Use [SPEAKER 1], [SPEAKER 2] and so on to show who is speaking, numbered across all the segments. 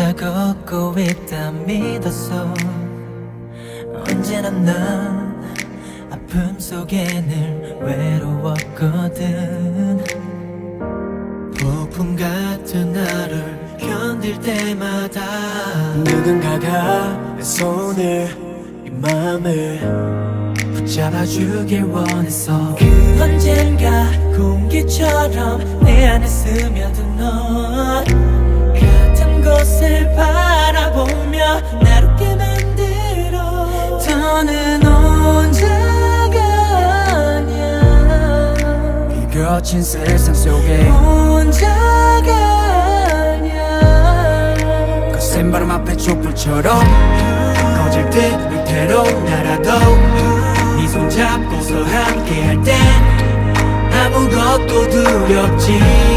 [SPEAKER 1] 혼자 걷고 있다 믿었어. 언제나 난 아픔 속에 늘 외로웠거든. 폭풍 같은 나를 견딜 때마다
[SPEAKER 2] 누군가가 내 손을 이 마음을
[SPEAKER 1] 붙잡아주길 원했어. 언젠가 공기처럼 내 안에 스며든 넌 너는 혼자가 아니야.
[SPEAKER 2] 이 거친 세상 속에
[SPEAKER 1] 혼자가 아니야.
[SPEAKER 2] 그 거센 바람 앞에 촛불처럼 꺼질 듯 밑으로 날아도 네 손잡고서 함께할 땐 아무것도 두렵지.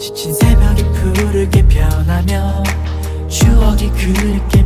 [SPEAKER 1] 지친 새벽이 푸르게 변하며 추억이 그립게.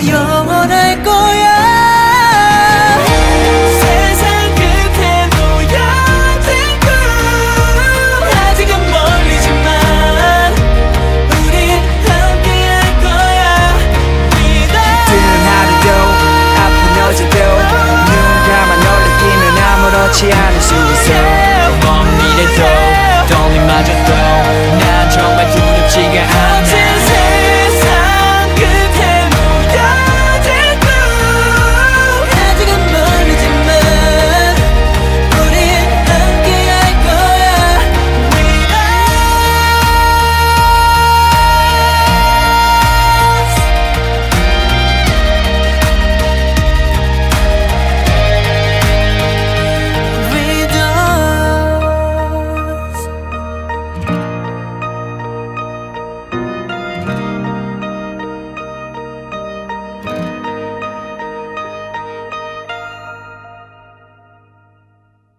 [SPEAKER 2] ような